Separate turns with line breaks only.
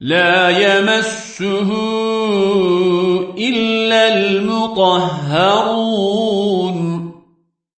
لا يمسه إلا المطهرون.